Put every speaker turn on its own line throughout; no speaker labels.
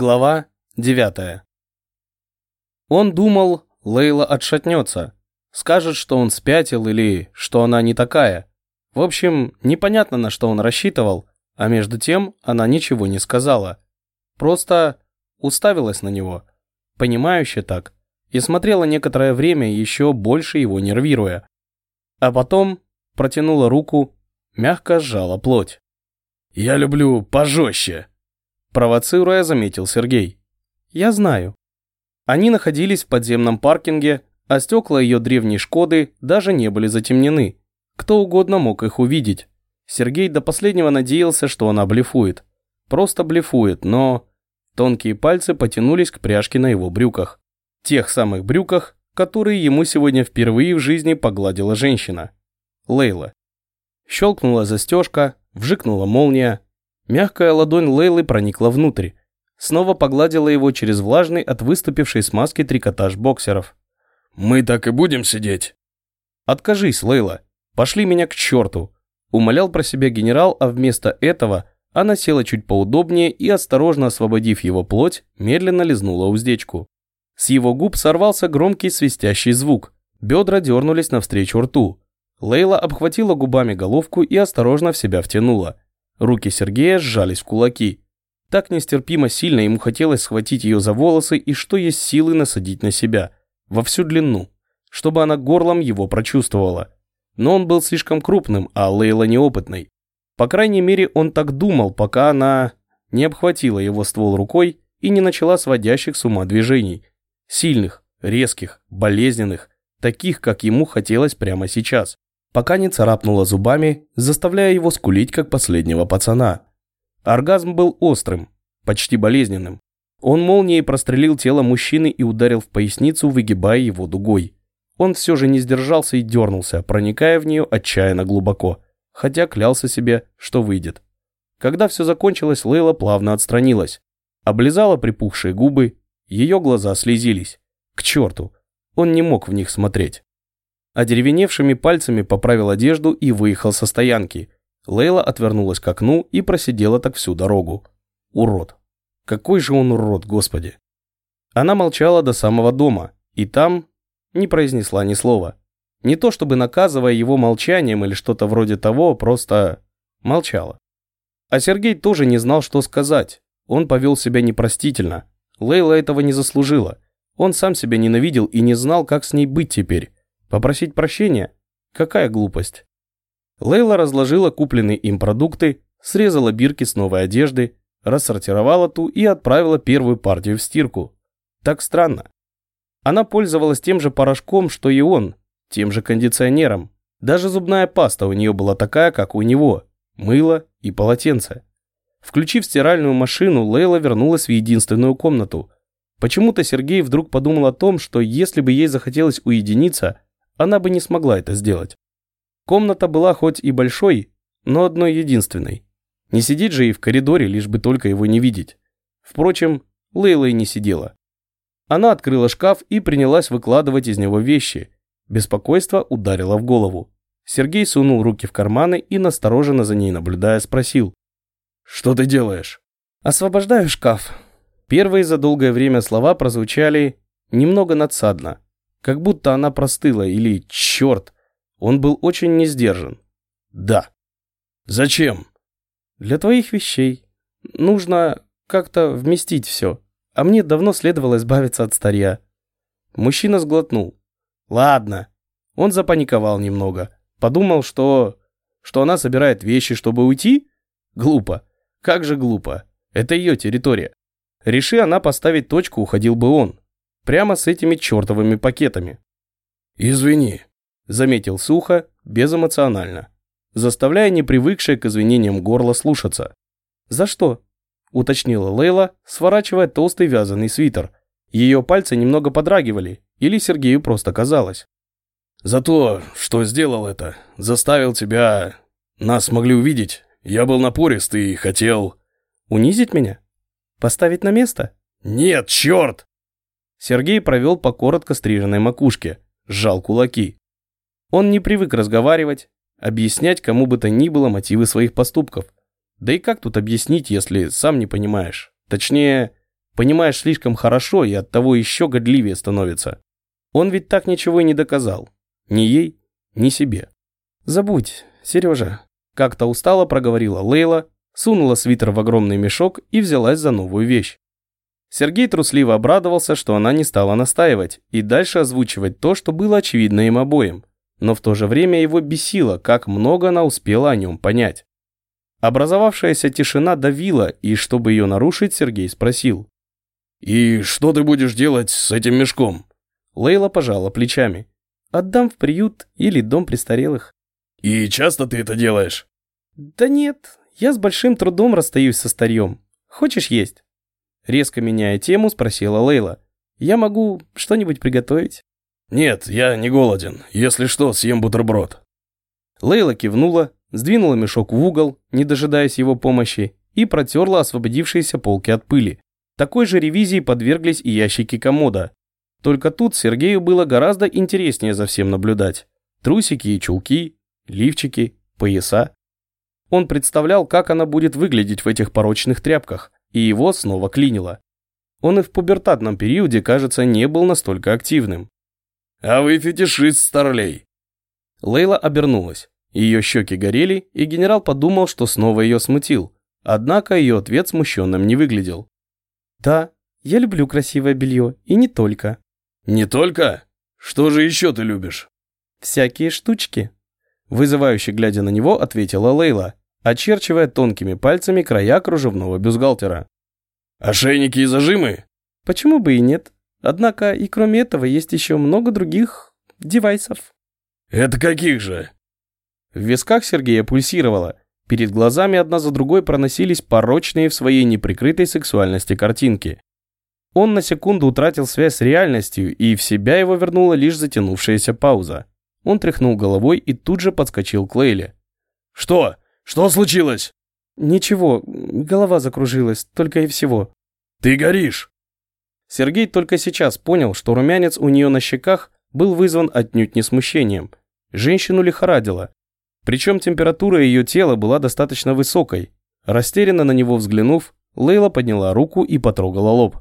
Глава 9. Он думал, Лейла отшатнется, скажет, что он спятил или что она не такая. В общем, непонятно, на что он рассчитывал, а между тем она ничего не сказала. Просто уставилась на него, понимающе так, и смотрела некоторое время, еще больше его нервируя. А потом протянула руку, мягко сжала плоть.
«Я люблю пожестче»,
Провоцируя, заметил Сергей. «Я знаю». Они находились в подземном паркинге, а стекла ее древней «Шкоды» даже не были затемнены. Кто угодно мог их увидеть. Сергей до последнего надеялся, что она блефует. Просто блефует, но... Тонкие пальцы потянулись к пряжке на его брюках. Тех самых брюках, которые ему сегодня впервые в жизни погладила женщина. Лейла. Щелкнула застежка, вжикнула молния, Мягкая ладонь Лейлы проникла внутрь. Снова погладила его через влажный от выступившей смазки трикотаж боксеров.
«Мы так и будем сидеть?»
«Откажись, Лейла. Пошли меня к черту!» Умолял про себя генерал, а вместо этого она села чуть поудобнее и, осторожно освободив его плоть, медленно лизнула уздечку. С его губ сорвался громкий свистящий звук. Бедра дернулись навстречу рту. Лейла обхватила губами головку и осторожно в себя втянула. Руки Сергея сжались в кулаки. Так нестерпимо сильно ему хотелось схватить ее за волосы и что есть силы насадить на себя. Во всю длину. Чтобы она горлом его прочувствовала. Но он был слишком крупным, а Лейла неопытной. По крайней мере, он так думал, пока она не обхватила его ствол рукой и не начала сводящих с ума движений. Сильных, резких, болезненных, таких, как ему хотелось прямо сейчас пока не царапнула зубами, заставляя его скулить, как последнего пацана. Оргазм был острым, почти болезненным. Он молнией прострелил тело мужчины и ударил в поясницу, выгибая его дугой. Он все же не сдержался и дернулся, проникая в нее отчаянно глубоко, хотя клялся себе, что выйдет. Когда все закончилось, Лейла плавно отстранилась. Облизала припухшие губы, ее глаза слезились. К черту, он не мог в них смотреть. Одеревеневшими пальцами поправил одежду и выехал со стоянки. Лейла отвернулась к окну и просидела так всю дорогу. Урод. Какой же он урод, господи. Она молчала до самого дома, и там не произнесла ни слова. Не то чтобы наказывая его молчанием или что-то вроде того, просто молчала. А Сергей тоже не знал, что сказать. Он повел себя непростительно. Лейла этого не заслужила. Он сам себя ненавидел и не знал, как с ней быть теперь. Попросить прощения? Какая глупость. Лейла разложила купленные им продукты, срезала бирки с новой одежды, рассортировала ту и отправила первую партию в стирку. Так странно. Она пользовалась тем же порошком, что и он, тем же кондиционером. Даже зубная паста у нее была такая, как у него. Мыло и полотенце. Включив стиральную машину, Лейла вернулась в единственную комнату. Почему-то Сергей вдруг подумал о том, что если бы ей захотелось уединиться, она бы не смогла это сделать. Комната была хоть и большой, но одной единственной. Не сидеть же и в коридоре, лишь бы только его не видеть. Впрочем, Лейла и не сидела. Она открыла шкаф и принялась выкладывать из него вещи. Беспокойство ударило в голову. Сергей сунул руки в карманы и, настороженно за ней наблюдая, спросил. «Что ты делаешь?» «Освобождаю шкаф». Первые за долгое время слова прозвучали немного надсадно. Как будто она простыла или, черт, он был очень не сдержан. Да. Зачем? Для твоих вещей. Нужно как-то вместить все. А мне давно следовало избавиться от старья. Мужчина сглотнул. Ладно. Он запаниковал немного. Подумал, что... Что она собирает вещи, чтобы уйти? Глупо. Как же глупо. Это ее территория. Реши она поставить точку, уходил бы он. Прямо с этими чертовыми пакетами. «Извини», – заметил сухо, безэмоционально, заставляя непривыкшее к извинениям горло слушаться. «За что?» – уточнила Лейла, сворачивая толстый вязаный свитер. Ее пальцы немного подрагивали, или Сергею просто казалось. «За то, что сделал это, заставил тебя... Нас могли увидеть. Я был напорист и хотел...» «Унизить меня? Поставить на место?» «Нет, черт!» Сергей провел по коротко стриженной макушке, сжал кулаки. Он не привык разговаривать, объяснять кому бы то ни было мотивы своих поступков. Да и как тут объяснить, если сам не понимаешь? Точнее, Понимаешь слишком хорошо и оттого еще годливее становится. Он ведь так ничего и не доказал. Ни ей, ни себе. «Забудь, Сережа», – как-то устало проговорила Лейла, сунула свитер в огромный мешок и взялась за новую вещь. Сергей трусливо обрадовался, что она не стала настаивать и дальше озвучивать то, что было очевидно им обоим, но в то же время его бесило, как много она успела о нем понять. Образовавшаяся тишина давила, и чтобы ее нарушить, Сергей спросил.
«И что ты будешь делать с этим мешком?»
Лейла пожала плечами. «Отдам в приют или дом престарелых».
«И часто ты это делаешь?»
«Да нет, я с большим трудом расстаюсь со старьем. Хочешь есть?» Резко меняя тему, спросила Лейла. «Я могу что-нибудь приготовить?»
«Нет, я не голоден. Если что, съем бутерброд».
Лейла кивнула, сдвинула мешок в угол, не дожидаясь его помощи, и протерла освободившиеся полки от пыли. Такой же ревизии подверглись и ящики комода. Только тут Сергею было гораздо интереснее за всем наблюдать. Трусики и чулки, лифчики, пояса. Он представлял, как она будет выглядеть в этих порочных тряпках, и его снова клинило. Он и в пубертатном периоде, кажется, не был настолько активным.
«А вы фетишист, старлей!»
Лейла обернулась. Ее щеки горели, и генерал подумал, что снова ее смутил. Однако ее ответ смущенным не выглядел. «Да, я люблю красивое белье, и не только».
«Не только? Что же еще ты любишь?»
«Всякие штучки». Вызывающе глядя на него, ответила Лейла, очерчивая тонкими пальцами края кружевного бюстгальтера.
«Ошейники и зажимы?»
«Почему бы и нет? Однако и кроме этого есть еще много других девайсов».
«Это каких же?»
В висках Сергея пульсировало. Перед глазами одна за другой проносились порочные в своей неприкрытой сексуальности картинки. Он на секунду утратил связь с реальностью, и в себя его вернула лишь затянувшаяся пауза. Он тряхнул головой и тут же подскочил к Лейле.
«Что? Что случилось?»
«Ничего, голова закружилась, только и всего».
«Ты горишь!»
Сергей только сейчас понял, что румянец у нее на щеках был вызван отнюдь не смущением. Женщину лихорадило. Причем температура ее тела была достаточно высокой. Растерянно на него взглянув, Лейла подняла руку и потрогала лоб.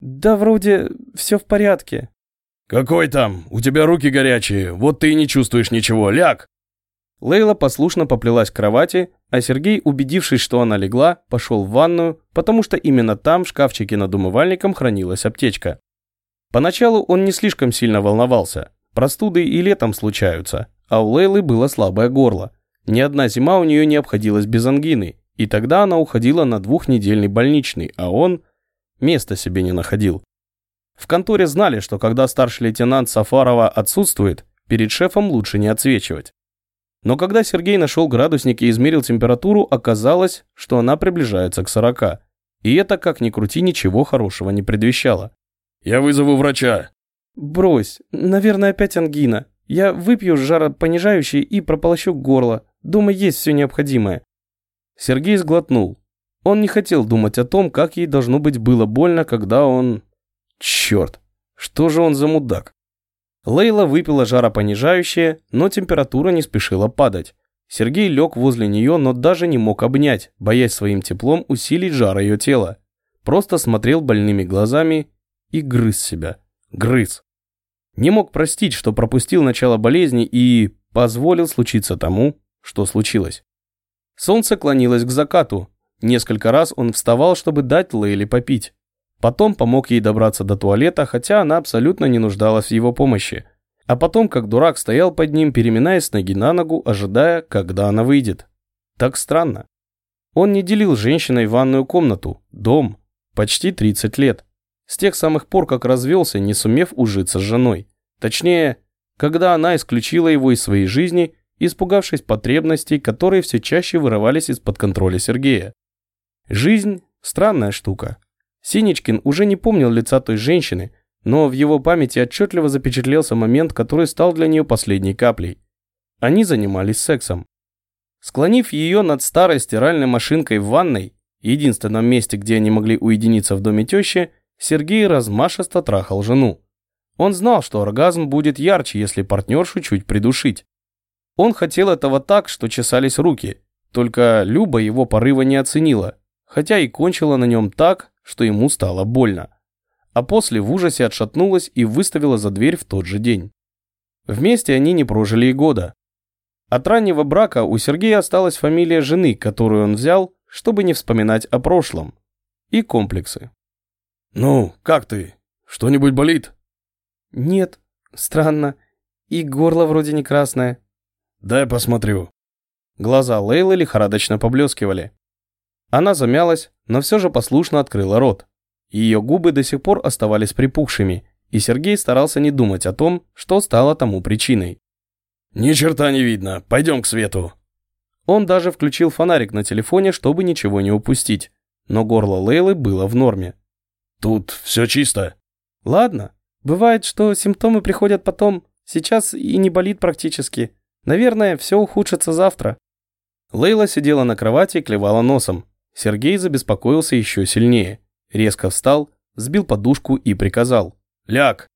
«Да вроде все в порядке».
«Какой там? У тебя руки горячие, вот ты и не чувствуешь ничего, ляг!»
Лейла послушно поплелась к кровати, а Сергей, убедившись, что она легла, пошел в ванную, потому что именно там в шкафчике над умывальником хранилась аптечка. Поначалу он не слишком сильно волновался. Простуды и летом случаются, а у Лейлы было слабое горло. Ни одна зима у нее не обходилась без ангины, и тогда она уходила на двухнедельный больничный, а он места себе не находил. В конторе знали, что когда старший лейтенант Сафарова отсутствует, перед шефом лучше не отсвечивать. Но когда Сергей нашел градусник и измерил температуру, оказалось, что она приближается к 40. И это, как ни крути, ничего хорошего не предвещало.
«Я вызову врача».
«Брось, наверное, опять ангина. Я выпью жаропонижающий и прополощу горло. Дома есть все необходимое». Сергей сглотнул. Он не хотел думать о том, как ей должно быть было больно, когда он... Черт, что же он за мудак? Лейла выпила жаропонижающее, но температура не спешила падать. Сергей лег возле нее, но даже не мог обнять, боясь своим теплом усилить жар ее тела. Просто смотрел больными глазами и грыз себя. Грыз. Не мог простить, что пропустил начало болезни и позволил случиться тому, что случилось. Солнце клонилось к закату. Несколько раз он вставал, чтобы дать Лейле попить. Потом помог ей добраться до туалета, хотя она абсолютно не нуждалась в его помощи. А потом, как дурак, стоял под ним, переминаясь с ноги на ногу, ожидая, когда она выйдет. Так странно. Он не делил с женщиной ванную комнату, дом, почти 30 лет. С тех самых пор, как развелся, не сумев ужиться с женой. Точнее, когда она исключила его из своей жизни, испугавшись потребностей, которые все чаще вырывались из-под контроля Сергея. Жизнь – странная штука. Синичкин уже не помнил лица той женщины, но в его памяти отчетливо запечатлелся момент, который стал для нее последней каплей. Они занимались сексом. Склонив ее над старой стиральной машинкой в ванной, единственном месте, где они могли уединиться в доме тещи, Сергей размашисто трахал жену. Он знал, что оргазм будет ярче, если партнершу чуть придушить. Он хотел этого так, что чесались руки, только Люба его порыва не оценила, хотя и кончила на нем так, что ему стало больно. А после в ужасе отшатнулась и выставила за дверь в тот же день. Вместе они не прожили и года. От раннего брака у Сергея осталась фамилия жены, которую он взял, чтобы не вспоминать о прошлом. И комплексы.
«Ну, как ты? Что-нибудь болит?»
«Нет, странно. И горло вроде не красное».
«Дай посмотрю».
Глаза Лейлы лихорадочно поблескивали. Она замялась, но все же послушно открыла рот. Ее губы до сих пор оставались припухшими, и Сергей старался не думать о том, что стало тому причиной.
«Ни черта не видно, пойдем к свету».
Он даже включил фонарик на телефоне, чтобы ничего не упустить, но горло Лейлы было в норме.
«Тут все чисто».
«Ладно, бывает, что симптомы приходят потом, сейчас и не болит практически. Наверное, все ухудшится завтра». Лейла сидела на кровати и клевала носом. Сергей забеспокоился еще сильнее. Резко встал, сбил подушку и приказал.
«Ляг!»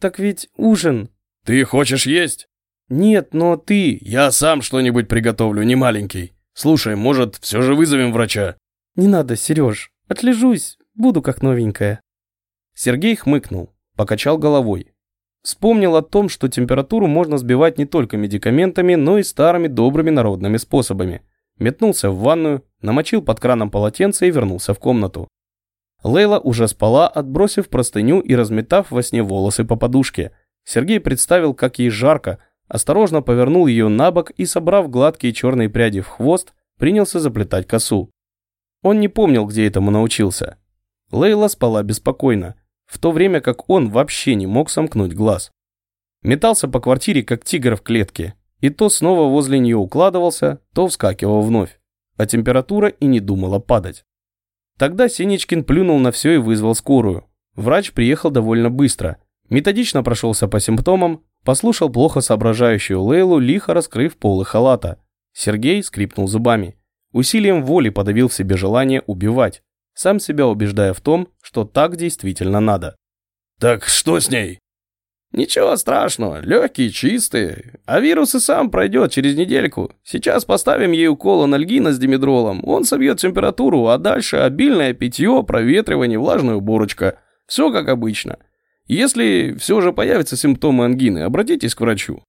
«Так ведь ужин!»
«Ты хочешь есть?»
«Нет, но ты...»
«Я сам что-нибудь приготовлю, не маленький. Слушай, может, все же вызовем врача?»
«Не надо, Сереж. Отлежусь, буду как новенькая». Сергей хмыкнул, покачал головой. Вспомнил о том, что температуру можно сбивать не только медикаментами, но и старыми добрыми народными способами. Метнулся в ванную, намочил под краном полотенце и вернулся в комнату. Лейла уже спала, отбросив простыню и разметав во сне волосы по подушке. Сергей представил, как ей жарко, осторожно повернул ее на бок и, собрав гладкие черные пряди в хвост, принялся заплетать косу. Он не помнил, где этому научился. Лейла спала беспокойно, в то время как он вообще не мог сомкнуть глаз. Метался по квартире, как тигр в клетке, и то снова возле нее укладывался, то вскакивал вновь, а температура и не думала падать. Тогда Синичкин плюнул на все и вызвал скорую. Врач приехал довольно быстро. Методично прошелся по симптомам, послушал плохо соображающую Лейлу, лихо раскрыв полы халата. Сергей скрипнул зубами. Усилием воли подавил в себе желание убивать, сам себя убеждая в том, что так действительно надо.
«Так что с ней?»
«Ничего страшного, легкие, чистые. А вирус и сам пройдет через недельку. Сейчас поставим ей укол анальгина с димедролом. Он собьет температуру, а дальше обильное питье, проветривание, влажная уборочка. Все как обычно. Если все же появятся симптомы ангины, обратитесь к врачу».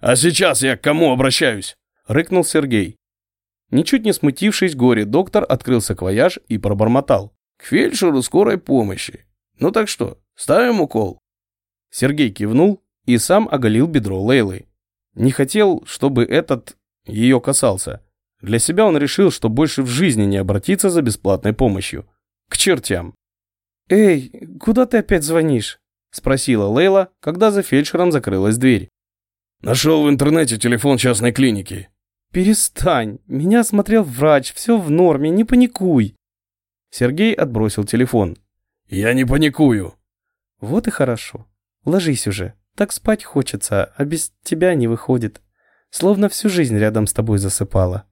«А сейчас я к кому обращаюсь?»
– рыкнул Сергей. Ничуть не смутившись горе, доктор открыл саквояж и пробормотал.
«К фельдшеру скорой помощи. Ну так что, ставим укол?»
Сергей кивнул и сам оголил бедро Лейлы. Не хотел, чтобы этот ее касался. Для себя он решил, что больше в жизни не обратится за бесплатной помощью. К чертям. «Эй, куда ты опять звонишь?» – спросила Лейла, когда за фельдшером закрылась дверь.
«Нашел в интернете телефон частной клиники».
«Перестань, меня осмотрел врач, все в норме, не паникуй». Сергей отбросил телефон.
«Я не паникую».
«Вот и хорошо. Ложись уже. Так спать хочется, а без тебя не выходит. Словно всю жизнь рядом с тобой засыпала.